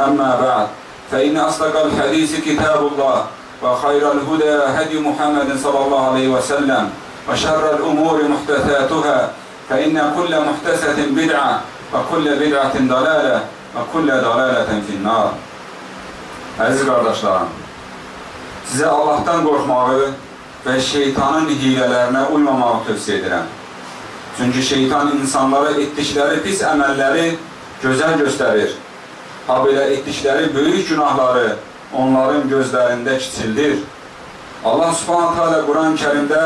أما بعد فإن أصدق الحديث كتاب الله وخير الهدى هدي محمد صلى الله عليه وسلم وشر الأمور محدثاتها فإن كل محدثة بدعة وكل بدعة ضلالة وكل ضلالة في النار Əziz qardaşlarım, sizə Allahdan qorxmağı və şeytanın hilələrinə uymamağı tövsiyə edirəm. Çünki şeytan insanlara etdikləri pis əməlləri gözəl göstərir. Ha belə etdikləri böyük günahları onların gözlərində kiçildir. Allah subhanətə alə Quran-ı kərimdə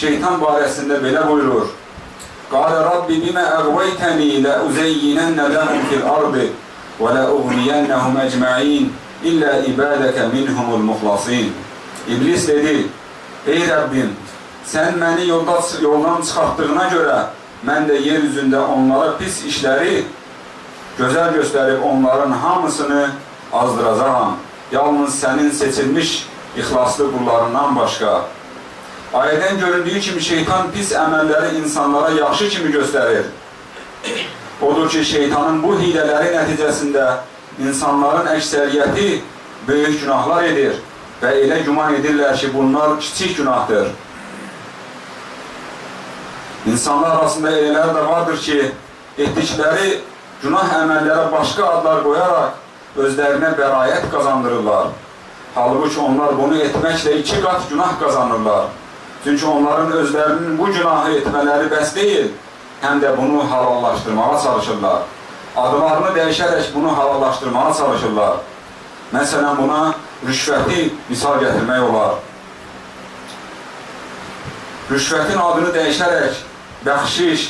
şeytan barəsində belə buyurur. Qalə Rabbi bimə əqvəytəni lə uzeyyinənnə ləhum fil ardı və lə uğniyənnəhum əcməin illə ibadəkə minhumul muxlasin. İblis dedi, ey Rəbbim, sən məni yolda, yoldan çıxartdığına görə mən də yer üzündə onlara pis işləri gözəl göstərib onların hamısını azdıracağam. Yalnız sənin seçilmiş ixlaslı qullarından başqa. Ayədən göründüyü kimi şeytan pis əməlləri insanlara yaxşı kimi göstərir. Odur ki, şeytanın bu hilələri nəticəsində insanların əksəriyyəti böyük günahlar edir və elə güman edirlər ki, bunlar kiçik günahdır. İnsanlar arasında elələr də vardır ki, etdikləri günah əməllərə başqa adlar qoyaraq özlərinə bərayət qazandırırlar. Halbuki onlar bunu etməklə iki qat günah qazanırlar. Çünki onların özlərinin bu günahı etmələri bəs deyil, həm də bunu halallaşdırmağa çalışırlar. Adlarını dəyişərək bunu halallaşdırmağa çalışırlar. Məsələn, buna rüşvəti misal gətirmək olar. Rüşvətin adını dəyişərək bəxşiş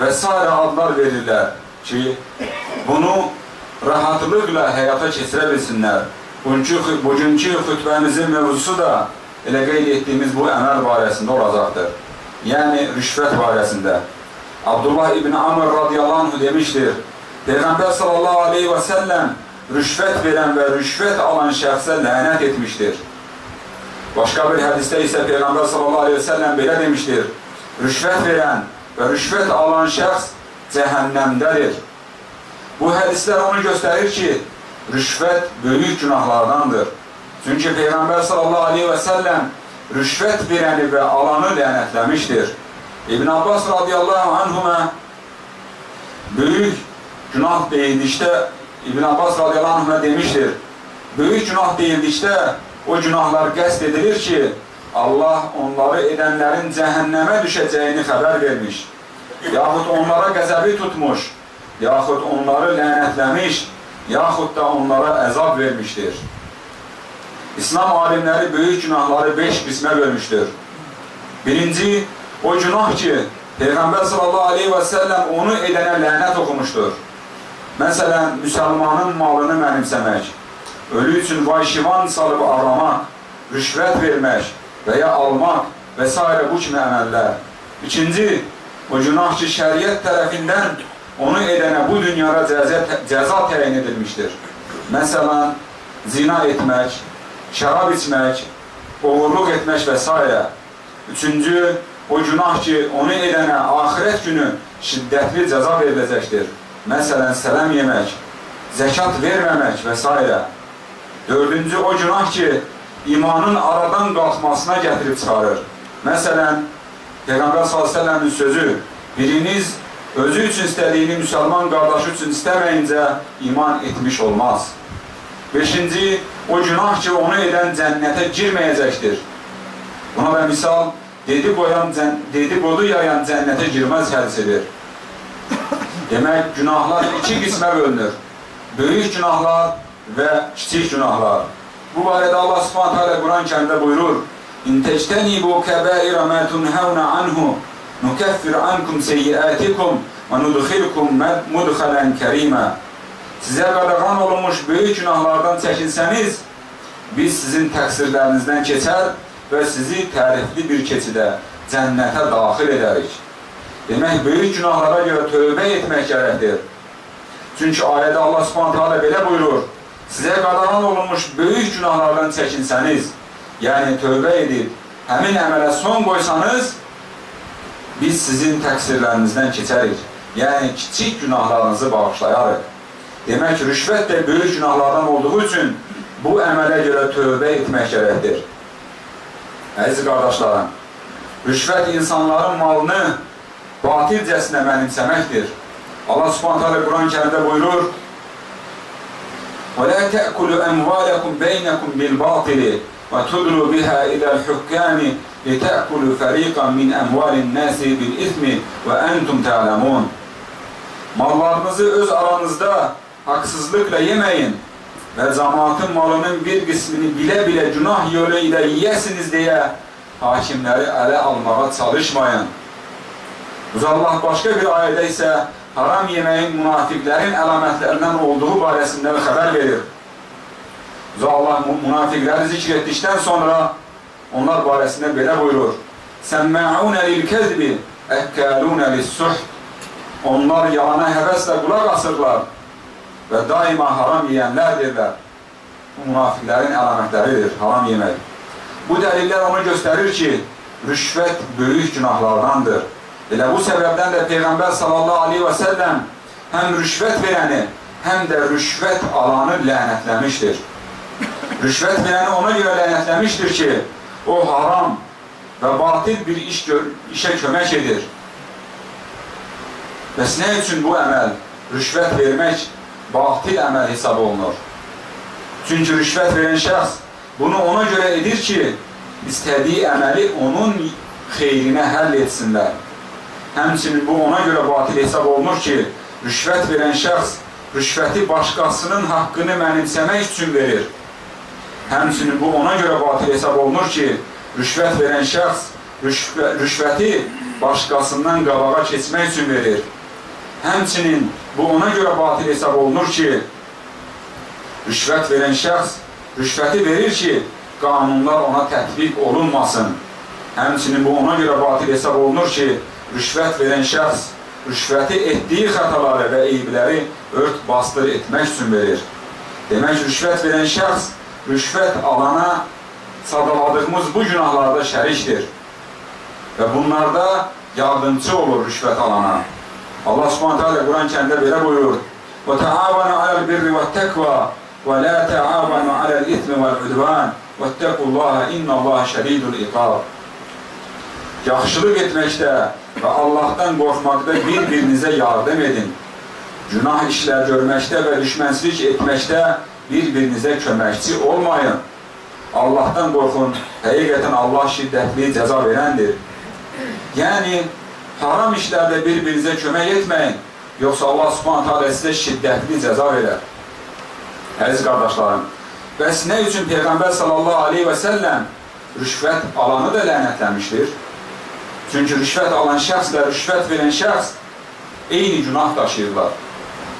və s. adlar verirlər ki, bunu rahatlıqla həyata keçirə bilsinlər. Bugünkü, bugünkü xütbəmizin mövzusu da elə qeyd etdiyimiz bu əməl barəsində olacaqdır. Yəni, rüşvət barəsində. Abdullah ibn Amr radiyallahu demişdir, Peyğəmbər sallallahu aleyhi və səlləm rüşvət verən və rüşvət alan şəxsə lənət etmişdir. Başqa bir hədisdə isə Peyğəmbər sallallahu aleyhi və səlləm belə demişdir, rüşvət verən və rüşvət alan şəxs cəhənnəmdədir. Bu hədislər onu göstərir ki, rüşvət böyük günahlardandır. Çünki Peyğəmbər sallallahu aleyhi və səlləm rüşvət verəni və alanı lənətləmişdir. İbn Abbas radiyallahu anhümə böyük günah deyildikdə İbn Abbas radiyallahu anhümə demişdir, böyük günah deyildikdə o günahlar qəst edilir ki, Allah onları edənlərin cəhənnəmə düşəcəyini xəbər vermiş, yaxud onlara qəzəbi tutmuş, yaxud onları lənətləmiş, yaxud da onlara əzab vermişdir. İslam alimləri böyük günahları beş qismə bölmüşdür. Birinci, o günah ki, Peyğəmbər sallallahu aleyhi və səlləm onu edənə lənət oxumuşdur. Məsələn, müsəlmanın malını mənimsəmək, ölü üçün vay-şivan salıb aramaq, rüşvət vermək və ya almaq və s. bu kimi əməllər. İkinci, o günah ki, şəriət tərəfindən onu edənə bu dünyada cəza, cəza təyin edilmişdir. Məsələn, zina etmək, şərab içmək, oğurluq etmək və s. Üçüncü, o günah ki, onu edənə axirət günü şiddətli cəza veriləcəkdir. Məsələn, sələm yemək, zəkat verməmək və s. Dördüncü, o günah ki, imanın aradan qalxmasına gətirib çıxarır. Məsələn, Peyğəmbər s.ə.v-in sözü, biriniz özü üçün istədiyini müsəlman qardaşı üçün istəməyincə iman etmiş olmaz. Beşinci, o günah ki onu edən cənnətə girməyəcəkdir. Buna da misal, dedikodu yayan cənnətə girməz hədisidir. Demək, günahlar iki qismə bölünür. Böyük günahlar və kiçik günahlar. Bu barədə Allah subhanət hələ Quran kəndə buyurur, İn tectenibu kəbəirə mə tunhəvnə anhu nukəffir ankum seyyiətikum və nudxilkum mudxələn kərimə. Sizə qadağan olunmuş böyük günahlardan çəkinsəniz, biz sizin təqsirlərinizdən keçər və sizi tərifli bir keçidə cənnətə daxil edərik. Demək, böyük günahlara görə tövbə etmək gərəkdir. Çünki ayədə Allah subhanət hala belə buyurur, sizə qadağan olunmuş böyük günahlardan çəkinsəniz, yəni tövbə edib, həmin əmələ son qoysanız, biz sizin təqsirlərinizdən keçərik. Yəni, kiçik günahlarınızı bağışlayarıq. Demək ki, rüşvət də böyük günahlardan olduğu üçün bu əmələ görə tövbə etmək gərəkdir. Əziz qardaşlarım, rüşvət insanların malını batilcəsinə mənimsəməkdir. Allah subhanət hələ Quran-ı kərimdə buyurur, وَلَا تَأْكُلُوا أَمْوَالَكُمْ بَيْنَكُمْ بِالْبَاطِلِ وَتُدْلُوا بِهَا إِلَى الْحُكَّامِ لِتَأْكُلُوا فَرِيقًا مِنْ أَمْوَالِ النَّاسِ بِالْإِثْمِ وَأَنْتُمْ تَعْلَمُونَ Mallarınızı öz aranızda haksızlıkla yemeyin ve cemaatin malının bir kısmını bile bile günah yolu ile yiyesiniz diye hakimleri ele almağa çalışmayın. Allah başqa bir ayədə isə haram yeməyin münafiqlərin əlamətlərindən olduğu barəsində xəbər verir. Allah münafiqləri zikr etdikdən sonra onlar barəsində belə buyurur. Səmmə'unə lil-kəzbi əkkəlunə lis-suh Onlar yalana həvəslə qulaq asırlar və daima haram yeyənlərdirlər. Bu münafiqlərin əlamətləridir, haram yemək. Bu dəlillər onu göstərir ki, rüşvət böyük günahlardandır. Elə bu səbəbdən də Peyğəmbər sallallahu aleyhi və səlləm həm rüşvət verəni, həm də rüşvət alanı lənətləmişdir. Rüşvət verəni ona görə lənətləmişdir ki, o haram və batil bir iş işə kömək edir. Bəs nə üçün bu əməl, rüşvət vermək batil əməl hesab olunur? Çünki rüşvət verən şəxs bunu ona görə edir ki, istədiyi əməli onun xeyrinə həll etsinlər. Həmçinin bu ona görə batil hesab olunur ki, rüşvət verən şəxs rüşvəti başqasının haqqını mənimsəmək üçün verir. Həmçinin bu ona görə batil hesab olunur ki, rüşvət verən şəxs rüşvəti başqasından qabağa keçmək üçün verir. Həmçinin bu ona görə batil hesab olunur ki, rüşvət verən şəxs rüşvəti verir ki, qanunlar ona tətbiq olunmasın. Həmçinin bu ona görə batil hesab olunur ki, rüşvət verən şəxs rüşvəti etdiyi xətaları və eybləri ört bastır etmək üçün verir. Demək, rüşvət verən şəxs rüşvət alana sadaladığımız bu günahlarda şərikdir. Və bunlarda yardımcı olur rüşvət alana. Allah subhanətə alə Quran kəndə belə buyurur. وَتَعَاوَنُوا عَلَى الْبِرِّ وَالتَّقْوَى وَلَا تَعَاوَنُوا عَلَى الْإِثْمِ وَالْعُدْوَانِ وَاتَّقُوا اللَّهَ إِنَّ اللَّهَ شَدِيدُ الْإِقَابِ Yaxşılıq etməkdə və Allahdan qorxmaqda bir-birinizə yardım edin. Günah işlər görməkdə və düşmənçilik etməkdə bir-birinizə köməkçi olmayın. Allahdan qorxun, həqiqətən Allah şiddətli cəza verəndir. Yəni, haram işlərdə bir-birinizə kömək etməyin, yoxsa Allah subhanət hələ sizə şiddətli cəza verər. Əziz qardaşlarım, bəs nə üçün Peyğəmbər sallallahu aleyhi və səlləm rüşvət alanı da lənətləmişdir? Çünki rüşvət alan şəxslə rüşvət verən şəxs eyni günah daşıyırlar.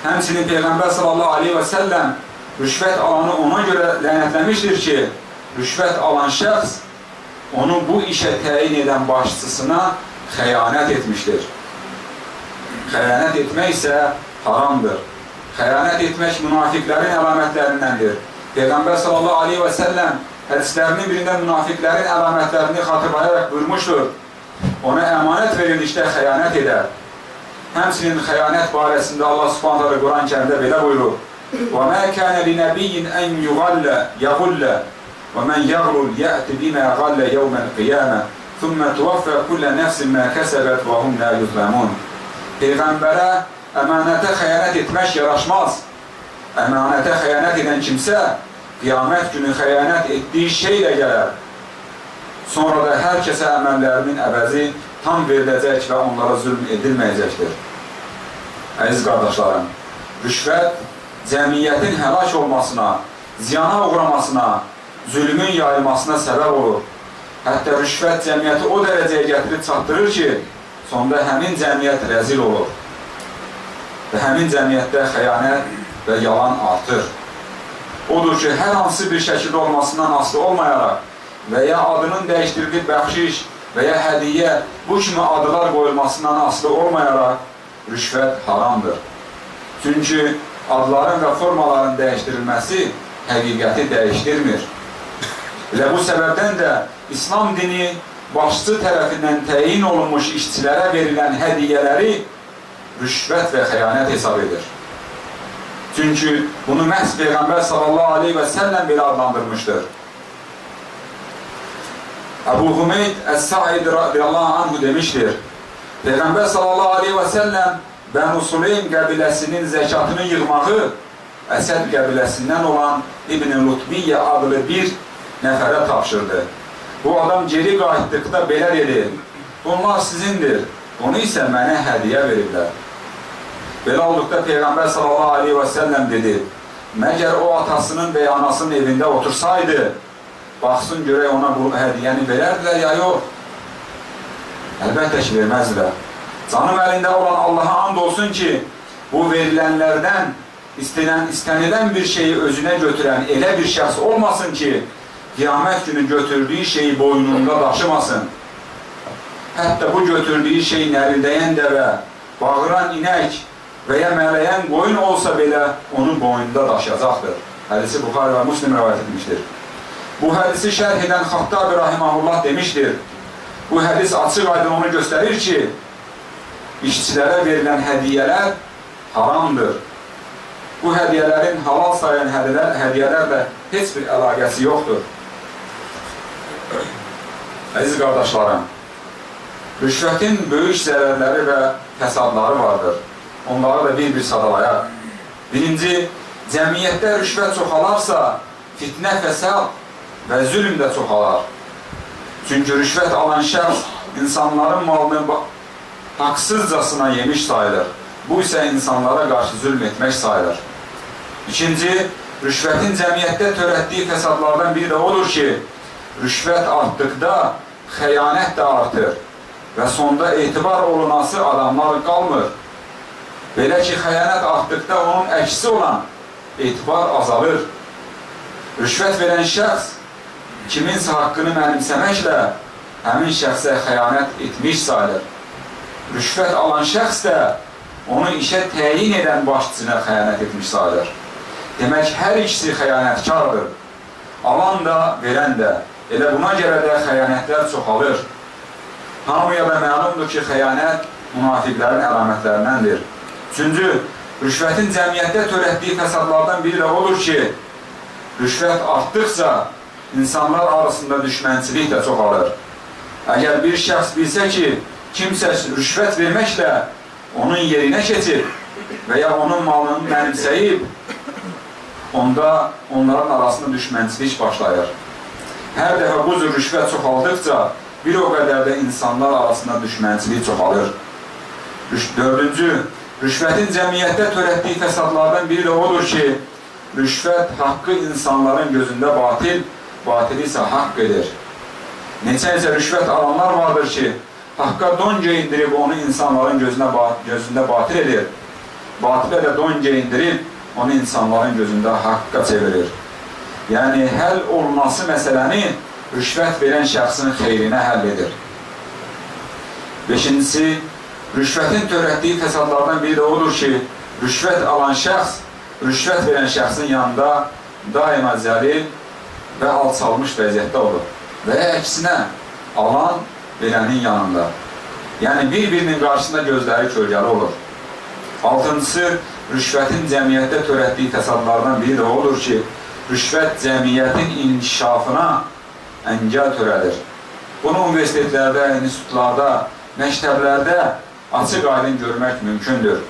Həmçinin Peyğəmbər sallallahu aleyhi və səlləm rüşvət alanı ona görə lənətləmişdir ki, rüşvət alan şəxs onu bu işə təyin edən başçısına xəyanət etmişdir. Xəyanət etmək isə haramdır. Xəyanət etmək münafiqlərin əlamətlərindəndir. Peyğəmbər sallallahu aleyhi və səlləm hədislərinin birində münafiqlərin əlamətlərini xatırlayaraq buyurmuşdur ona əmanət verildikdə xəyanət edər. Həmsinin xəyanət barəsində Allah subhanətə Quran kərimdə belə buyurur. وَمَا كَانَ لِنَبِيٍّ أَنْ يُغَلَّ يَغُلَّ وَمَنْ يَغْلُلْ يَأْتِ بِمَا غَلَّ يَوْمَ الْقِيَامَةِ ثُمَّ تُوَفَّى كُلَّ نَفْسٍ مَا كَسَبَتْ وَهُمْ لَا يُظْلَمُونَ Peyğəmbərə əmanətə xəyanət etmək yaraşmaz. əmanətə xəyanət edən kimsə qiyamət günü xəyanət etdiyi şeylə gələr. Sonra da hər kəsə əməllərinin əvəzi tam veriləcək və onlara zülm edilməyəcəkdir. Əziz qardaşlarım, rüşvət cəmiyyətin həlak olmasına, ziyana uğramasına, zülmün yayılmasına səbəb olur. Hətta rüşvət cəmiyyəti o dərəcəyə gətirib çatdırır ki, sonda həmin cəmiyyət rəzil olur. Və həmin cəmiyyətdə xəyanət və yalan artır. Odur ki, hər hansı bir şəkildə olmasından asılı olmayaraq və ya adının dəyişdirilib bəxşiş və ya hədiyyə bu kimi adlar qoyulmasından asılı olmayaraq rüşvət haramdır. Çünki adların və formaların dəyişdirilməsi həqiqəti dəyişdirmir. Elə bu səbəbdən də İslam dini başçı tərəfindən təyin olunmuş işçilərə verilən hədiyyələri rüşvət və xəyanət hesab edir. Çünki bunu məhz Peyğəmbər sallallahu aleyhi və səlləm belə adlandırmışdır. Əbu Hümeyd Əs-Said radiyallahu anhu demişdir. Peyğəmbər sallallahu aleyhi və səlləm Bənu Suleym qəbiləsinin zəkatını yığmağı Əsəd qəbiləsindən olan İbn-i Lutbiyyə adlı bir nəfərə tapşırdı. Bu adam geri qayıtdıqda belə dedi, bunlar sizindir, onu isə mənə hədiyə veriblər. Belə olduqda Peyğəmbər sallallahu aleyhi və səlləm dedi, məgər o atasının və anasının evində otursaydı, baxsın görək ona bu hədiyəni verərdilər ya yox. Əlbəttə ki, verməzdilər. Canım əlində olan Allaha and olsun ki, bu verilənlərdən istənilən, istənilən bir şeyi özünə götürən elə bir şəxs olmasın ki, qiyamət günü götürdüyü şeyi boynunda daşımasın. Hətta bu götürdüyü şey nərildəyən dəvə, bağıran inək və ya mələyən qoyun olsa belə onu boynunda daşıyacaqdır. Hədisi Buxar və Muslim rəvayət etmişdir. Bu hədisi şərh edən Xattab Rahimahullah demişdir. Bu hədis açıq aydın onu göstərir ki, işçilərə verilən hədiyyələr haramdır. Bu hədiyyələrin halal sayan hədiyələr, hədiyyələrlə heç bir əlaqəsi yoxdur. Əziz qardaşlarım, rüşvətin böyük zərərləri və fəsadları vardır. Onları da bir-bir sadalayaq. Birinci, cəmiyyətdə rüşvət çoxalarsa, fitnə, fəsad və zülm də çoxalar. Çünki rüşvət alan şəxs insanların malını haqsızcasına yemiş sayılır. Bu isə insanlara qarşı zülm etmək sayılır. İkinci, rüşvətin cəmiyyətdə törətdiyi fəsadlardan biri də odur ki, rüşvət artdıqda xəyanət də artır və sonda etibar olunası adamlar qalmır. Belə ki, xəyanət artdıqda onun əksi olan etibar azalır. Rüşvət verən şəxs kiminsə haqqını mənimsəməklə həmin şəxsə xəyanət etmiş sayılır. Rüşvət alan şəxs də onu işə təyin edən başçısına xəyanət etmiş sayılır. Demək, hər ikisi xəyanətkardır. Alan da, verən də. Elə buna görə də xəyanətlər çoxalır. Hamıya da məlumdur ki, xəyanət münafiqlərin əlamətlərindəndir. Üçüncü, rüşvətin cəmiyyətdə törətdiyi fəsadlardan biri də odur ki, rüşvət artdıqca insanlar arasında düşmənçilik də çoxalır. Əgər bir şəxs bilsə ki, kimsə rüşvət verməklə onun yerinə keçib və ya onun malını mənimsəyib, onda onların arasında düşmənçilik başlayır. Hər dəfə bu cür rüşvət çoxaldıqca bir o qədər də insanlar arasında düşmənçilik çoxalır. Dördüncü, rüşvətin cəmiyyətdə törətdiyi fəsadlardan biri də odur ki, rüşvət haqqı insanların gözündə batil, batili isə haqq edir. Neçə isə rüşvət alanlar vardır ki, haqqa don geyindirib onu insanların gözünə, gözündə batil edir. Batilə də don geyindirib onu insanların gözündə haqqa çevirir. Yəni, həll olması məsələni rüşvət verən şəxsin xeyrinə həll edir. Beşincisi, rüşvətin törətdiyi fəsadlardan biri də odur ki, rüşvət alan şəxs, rüşvət verən şəxsin yanında daima zəlil və alçalmış vəziyyətdə olur. Və əksinə, alan verənin yanında. Yəni, bir-birinin qarşısında gözləri kölgəli olur. Altıncısı, rüşvətin cəmiyyətdə törətdiyi fəsadlardan biri də odur ki, rüşvət cəmiyyətin inkişafına əngəl törədir. Bunu universitetlərdə, institutlarda, məktəblərdə açıq aydın görmək mümkündür.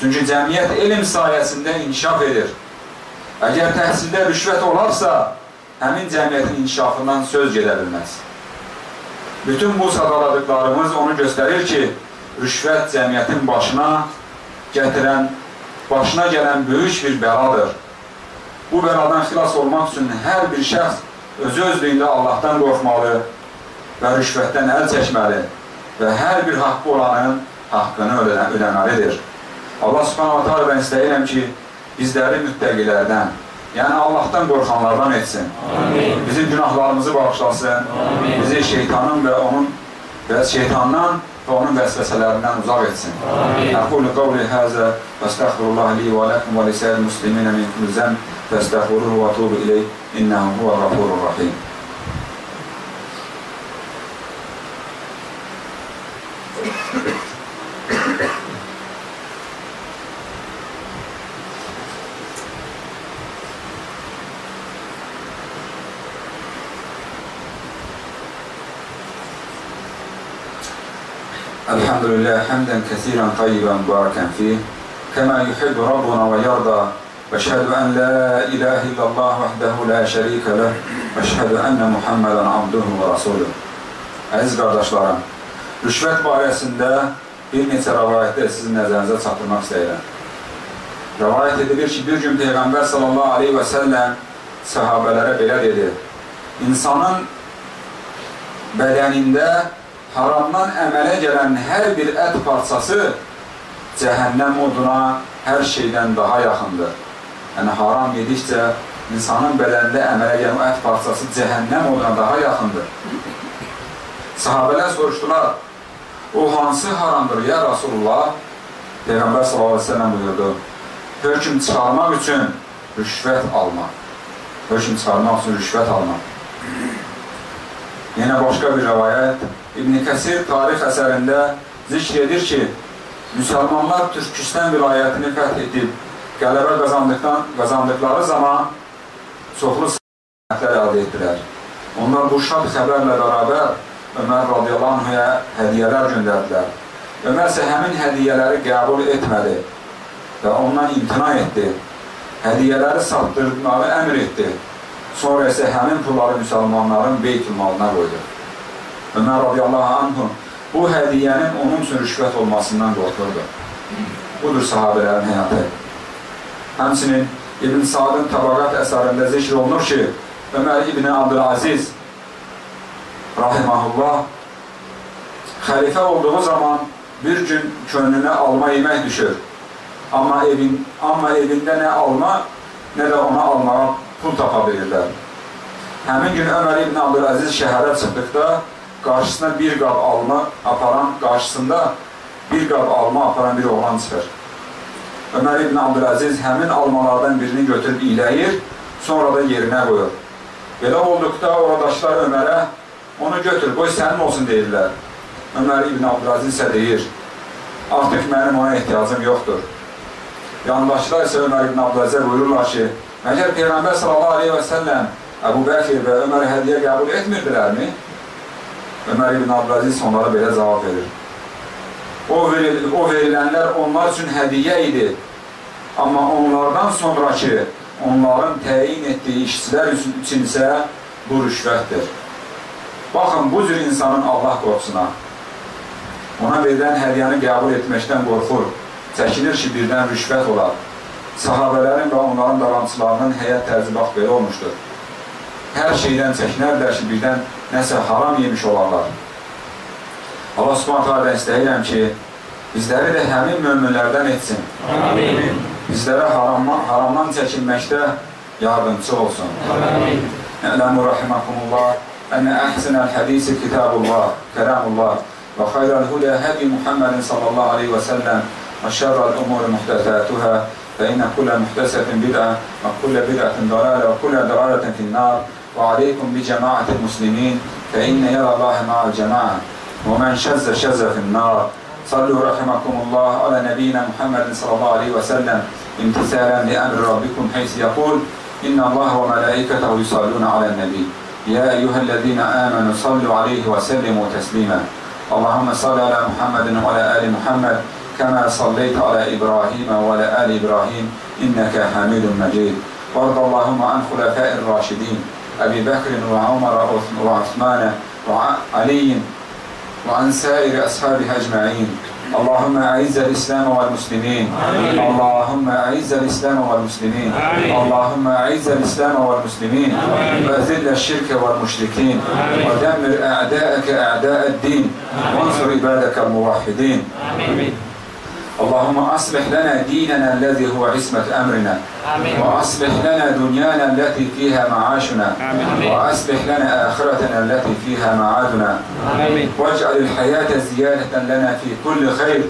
Çünki cəmiyyət elm sayəsində inkişaf edir. Əgər təhsildə rüşvət olarsa, həmin cəmiyyətin inkişafından söz gedə bilməz. Bütün bu sadaladıqlarımız onu göstərir ki, rüşvət cəmiyyətin başına gətirən, başına gələn böyük bir bəladır. Bu bəladan xilas olmaq üçün hər bir şəxs özü özlüyündə Allahdan qorxmalı və rüşvətdən əl çəkməli və hər bir haqqı olanın haqqını ödəməlidir. Allah subhanahu wa ta'ala istəyirəm ki, bizləri müttəqilərdən, yəni Allahdan qorxanlardan etsin. Amin. Bizim günahlarımızı bağışlasın. Amin. Bizi şeytanın və onun və şeytandan və onun vəsvəsələrindən uzaq etsin. Amin. Əqulu qavli həzə və estəxfirullah li və ləkum və lisəyil musliminə min kulli zəm və estəxfiruhu və tubu ileyh innəhu huvə qafurur rahim. الحمد لله حمدا كثيرا طيبا مباركا فيه كما يحب ربنا ويرضى واشهد ان لا اله الا الله وحده لا شريك له واشهد ان محمدا عبده ورسوله Əziz qardaşlarım, rüşvət barəsində bir neçə rəvayətdə sizin nəzərinizə çatdırmaq istəyirəm. Rəvayət edilir ki, bir gün Peyğəmbər sallallahu aleyhi və səlləm səhabələrə belə dedi, insanın bədənində haramdan əmələ gələn hər bir ət parçası cəhənnəm oduna hər şeydən daha yaxındır. Yəni, haram yedikcə insanın bədənində əmələ gələn ət parçası cəhənnəm oduna daha yaxındır. Sahabələr soruşdular, o hansı haramdır, ya Rasulullah? Peyğəmbər s.ə.v buyurdu, hökm çıxarmaq üçün rüşvət almaq. Hökm çıxarmaq üçün rüşvət almaq. Yenə başqa bir rəvayət, İbn Kəsir tarix əsərində zikr edir ki, müsəlmanlar Türkistan vilayətini fəth edib, qələbə qazandıqdan, qazandıqları zaman çoxlu səhətlər əldə etdilər. Onlar bu şad xəbərlə bərabər Ömər radiyallahu anhaya hədiyyələr göndərdilər. Ömər isə həmin hədiyyələri qəbul etmədi və ondan imtina etdi. Hədiyyələri satdırmağı əmr etdi. Sonra isə həmin pulları müsəlmanların beytül malına qoydu. Ömər radiyallahu anhu bu hədiyyənin onun üçün rüşvət olmasından qorxurdu. Budur sahabələrin həyatı. Həmçinin İbn Sadın Tabaqat əsərində zikr olunur ki, Ömər İbn Abdülaziz rahimahullah xəlifə olduğu zaman bir gün könlünə alma yemək düşür. Amma, evin, amma evində nə alma, nə də ona almağa pul tapa bilirlər. Həmin gün Ömər İbn Abdülaziz şəhərə çıxdıqda qarşısına bir qab alma aparan, qarşısında bir qab alma aparan bir oğlan çıxır. Ömər ibn Abdüləziz həmin almalardan birini götürüb iyləyir, sonra da yerinə qoyur. Belə olduqda oradaşlar Ömərə onu götür, qoy sənin olsun deyirlər. Ömər ibn Abdüləziz isə deyir, artıq mənim ona ehtiyacım yoxdur. Yandaşlar isə Ömər ibn Abdüləzizə buyururlar ki, məgər Peyğəmbər sallallahu aleyhi və səlləm Əbu Bəkir və Ömər hədiyə qəbul etmirdilərmi? Ömər ibn Abdüləziz onlara belə cavab verir. O, veril, o verilənlər onlar üçün hədiyyə idi. Amma onlardan sonraki, onların təyin etdiyi işçilər üçün isə bu rüşvətdir. Baxın, bu cür insanın Allah qorxusuna, ona verilən hədiyyəni qəbul etməkdən qorxur, çəkinir ki, birdən rüşvət olar. Sahabələrin və onların davamçılarının həyat tərzi bax belə olmuşdur. Hər şeydən çəkinərlər ki, birdən nəsə haram yemiş olarlar. Allah subhanətə alə istəyirəm ki, bizləri də həmin möminlərdən etsin. Amin. Bizlərə haramdan, haramdan çəkinməkdə yardımcı olsun. Amin. Ələmu rahiməkumullah, ənə əhsinəl hədisi kitabullah, kəramullah və xayrəl hudə hədi Muhammedin sallallahu aleyhi və səlləm və şərrəl umur muhtəsətühə kullə muhtəsətin bid'a və kullə bid'ətin dalalə və kullə dalalətin finnər وعليكم بجماعة المسلمين فإن يرى الله مع الجماعة. ومن شذ شذ في النار. صلوا رحمكم الله على نبينا محمد صلى الله عليه وسلم. امتثالا لأمر ربكم حيث يقول إن الله وملائكته يصلون على النبي. يا أيها الذين آمنوا صلوا عليه وسلموا تسليما. اللهم صل على محمد وعلى آل محمد كما صليت على إبراهيم وعلى آل إبراهيم إنك حميد مجيد. وارض اللهم عن خلفاء الراشدين أبي بكر وعمر وعثمان وعلي وعن سائر أصحابه أجمعين. اللهم أعز الإسلام والمسلمين. اللهم أعز الإسلام والمسلمين. اللهم أعز الإسلام والمسلمين. وأذل الشرك والمشركين. ودمر أعداءك أعداء الدين. وانصر عبادك الموحدين. اللهم أصلح لنا ديننا الذي هو عصمة أمرنا. وأصلح لنا دنيانا التي فيها معاشنا. وأصلح لنا آخرتنا التي فيها معادنا. واجعل الحياة زيادة لنا في كل خير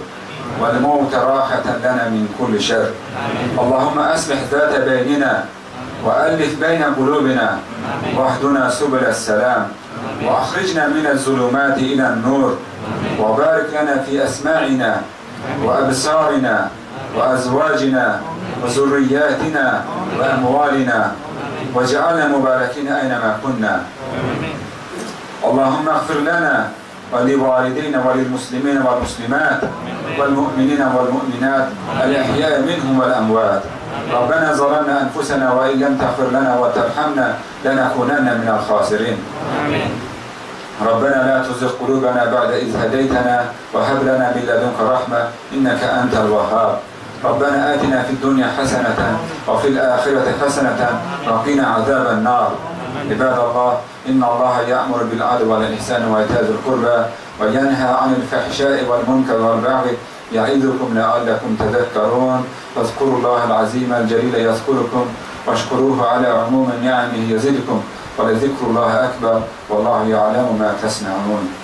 والموت راحة لنا من كل شر. اللهم أصلح ذات بيننا وألف بين قلوبنا. واهدنا سبل السلام. وأخرجنا من الظلمات إلى النور. وبارك لنا في أسماعنا. وأبصارنا وأزواجنا وذرياتنا وأموالنا واجعلنا مباركين أينما كنا. اللهم اغفر لنا ولوالدينا وللمسلمين والمسلمات والمؤمنين والمؤمنات الأحياء منهم والأموات. ربنا ظلمنا أنفسنا وإن لم تغفر لنا وترحمنا لنكونن من الخاسرين. ربنا لا تزغ قلوبنا بعد إذ هديتنا وهب لنا من لدنك رحمة إنك أنت الوهاب. ربنا آتنا في الدنيا حسنة وفي الآخرة حسنة وقنا عذاب النار. عباد الله إن الله يأمر بالعدل والإحسان وإيتاء ذي القربى وينهى عن الفحشاء والمنكر والبغي يعظكم لعلكم تذكرون. فاذكروا الله العظيم الجليل يذكركم واشكروه على عموم نعمه يزدكم. ولذكر الله أكبر والله يعلم ما تصنعون.